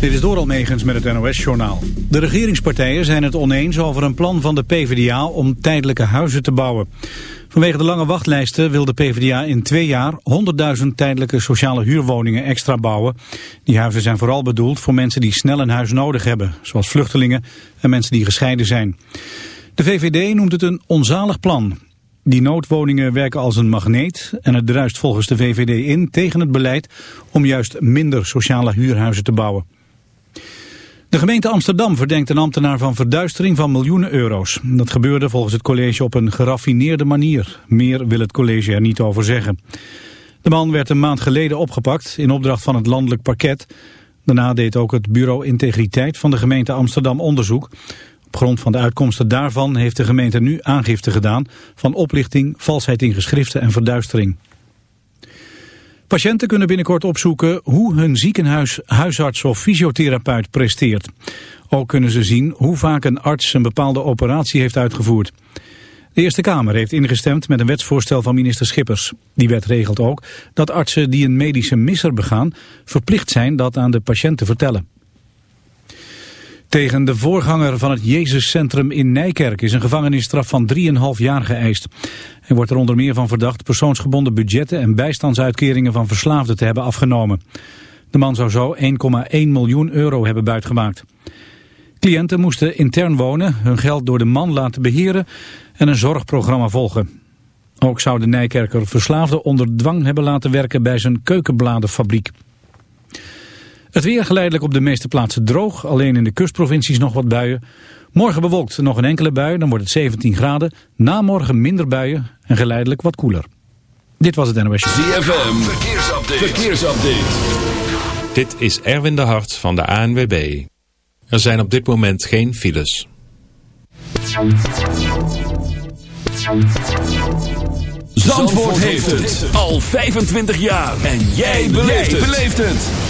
Dit is Doral Megens met het NOS-journaal. De regeringspartijen zijn het oneens over een plan van de PvdA om tijdelijke huizen te bouwen. Vanwege de lange wachtlijsten wil de PvdA in twee jaar 100.000 tijdelijke sociale huurwoningen extra bouwen. Die huizen zijn vooral bedoeld voor mensen die snel een huis nodig hebben, zoals vluchtelingen en mensen die gescheiden zijn. De VVD noemt het een onzalig plan. Die noodwoningen werken als een magneet en het druist volgens de VVD in tegen het beleid om juist minder sociale huurhuizen te bouwen. De gemeente Amsterdam verdenkt een ambtenaar van verduistering van miljoenen euro's. Dat gebeurde volgens het college op een geraffineerde manier. Meer wil het college er niet over zeggen. De man werd een maand geleden opgepakt in opdracht van het landelijk parket. Daarna deed ook het bureau Integriteit van de gemeente Amsterdam onderzoek. Op grond van de uitkomsten daarvan heeft de gemeente nu aangifte gedaan... van oplichting, valsheid in geschriften en verduistering. Patiënten kunnen binnenkort opzoeken hoe hun ziekenhuis, huisarts of fysiotherapeut presteert. Ook kunnen ze zien hoe vaak een arts een bepaalde operatie heeft uitgevoerd. De Eerste Kamer heeft ingestemd met een wetsvoorstel van minister Schippers. Die wet regelt ook dat artsen die een medische misser begaan... verplicht zijn dat aan de patiënt te vertellen. Tegen de voorganger van het Jezuscentrum in Nijkerk is een gevangenisstraf van 3,5 jaar geëist. Hij wordt er onder meer van verdacht persoonsgebonden budgetten en bijstandsuitkeringen van verslaafden te hebben afgenomen. De man zou zo 1,1 miljoen euro hebben buitgemaakt. Cliënten moesten intern wonen, hun geld door de man laten beheren en een zorgprogramma volgen. Ook zou de Nijkerker verslaafden onder dwang hebben laten werken bij zijn keukenbladenfabriek. Het weer geleidelijk op de meeste plaatsen droog, alleen in de kustprovincies nog wat buien. Morgen bewolkt nog een enkele bui, dan wordt het 17 graden. Na morgen minder buien en geleidelijk wat koeler. Dit was het NOS. ZFM, verkeersupdate. verkeersupdate. Dit is Erwin de Hart van de ANWB. Er zijn op dit moment geen files. Zandvoort heeft het al 25 jaar. En jij beleeft het.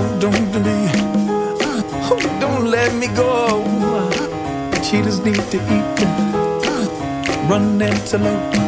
hold on to me. Oh, don't let me go. Cheetahs need to eat. Run antelope.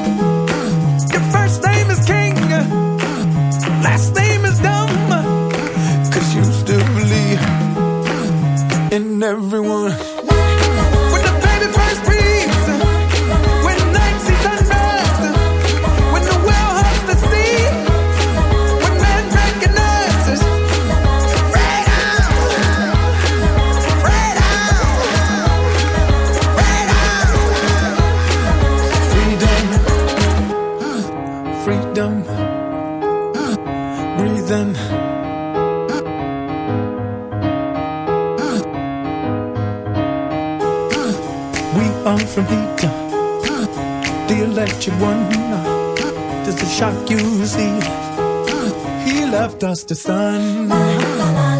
you one, uh, just to shock you. See, uh, he left us to sun.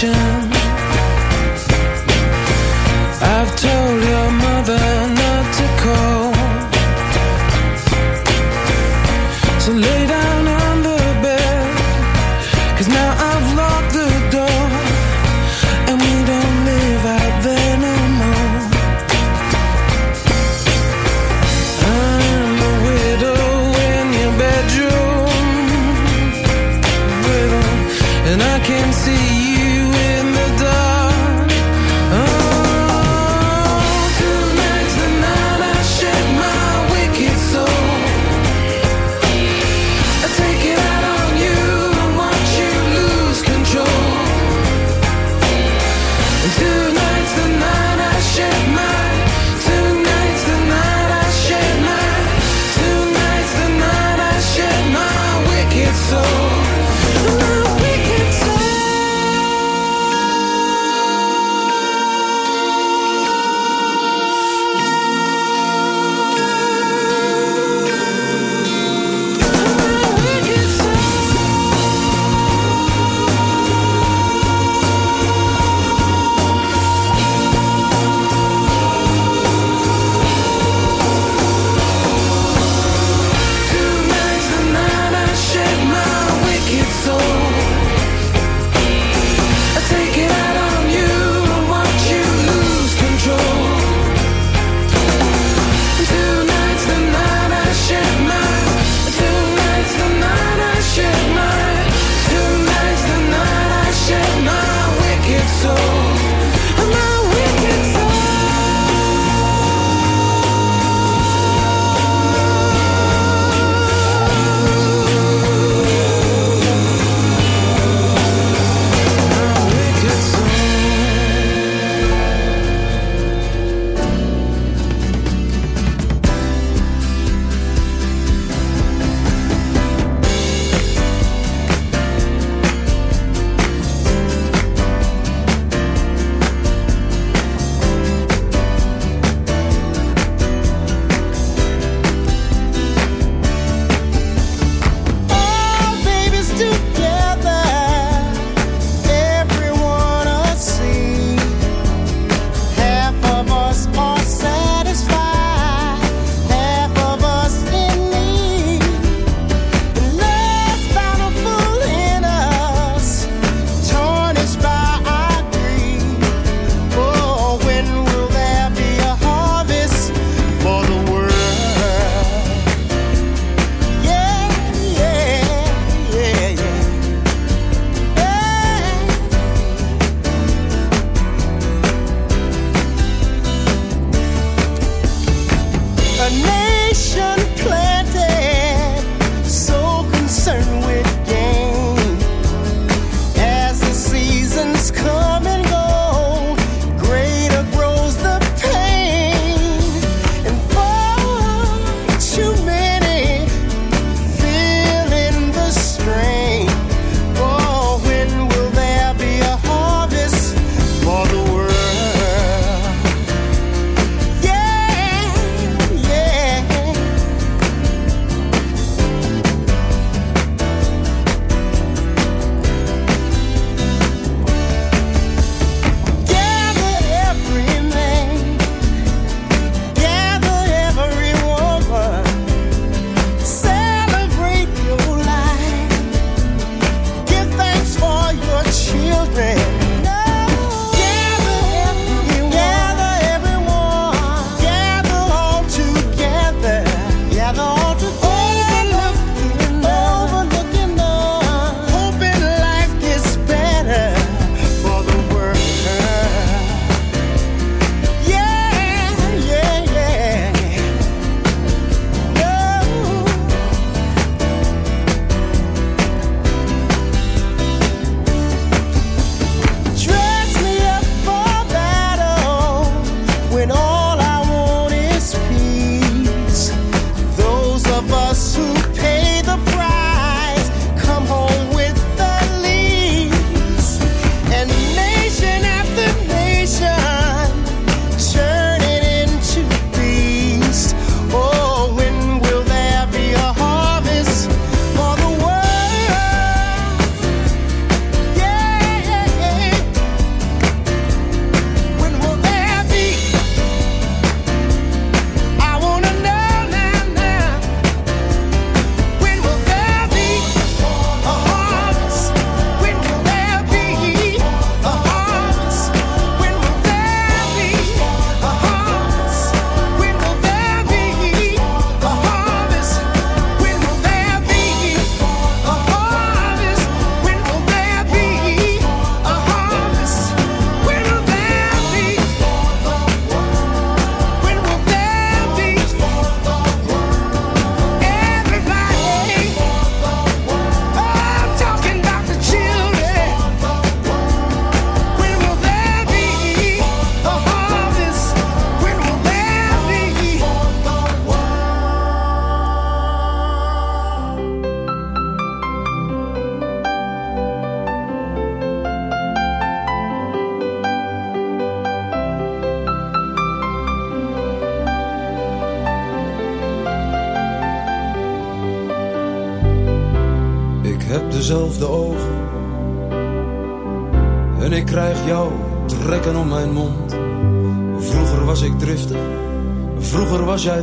ocean.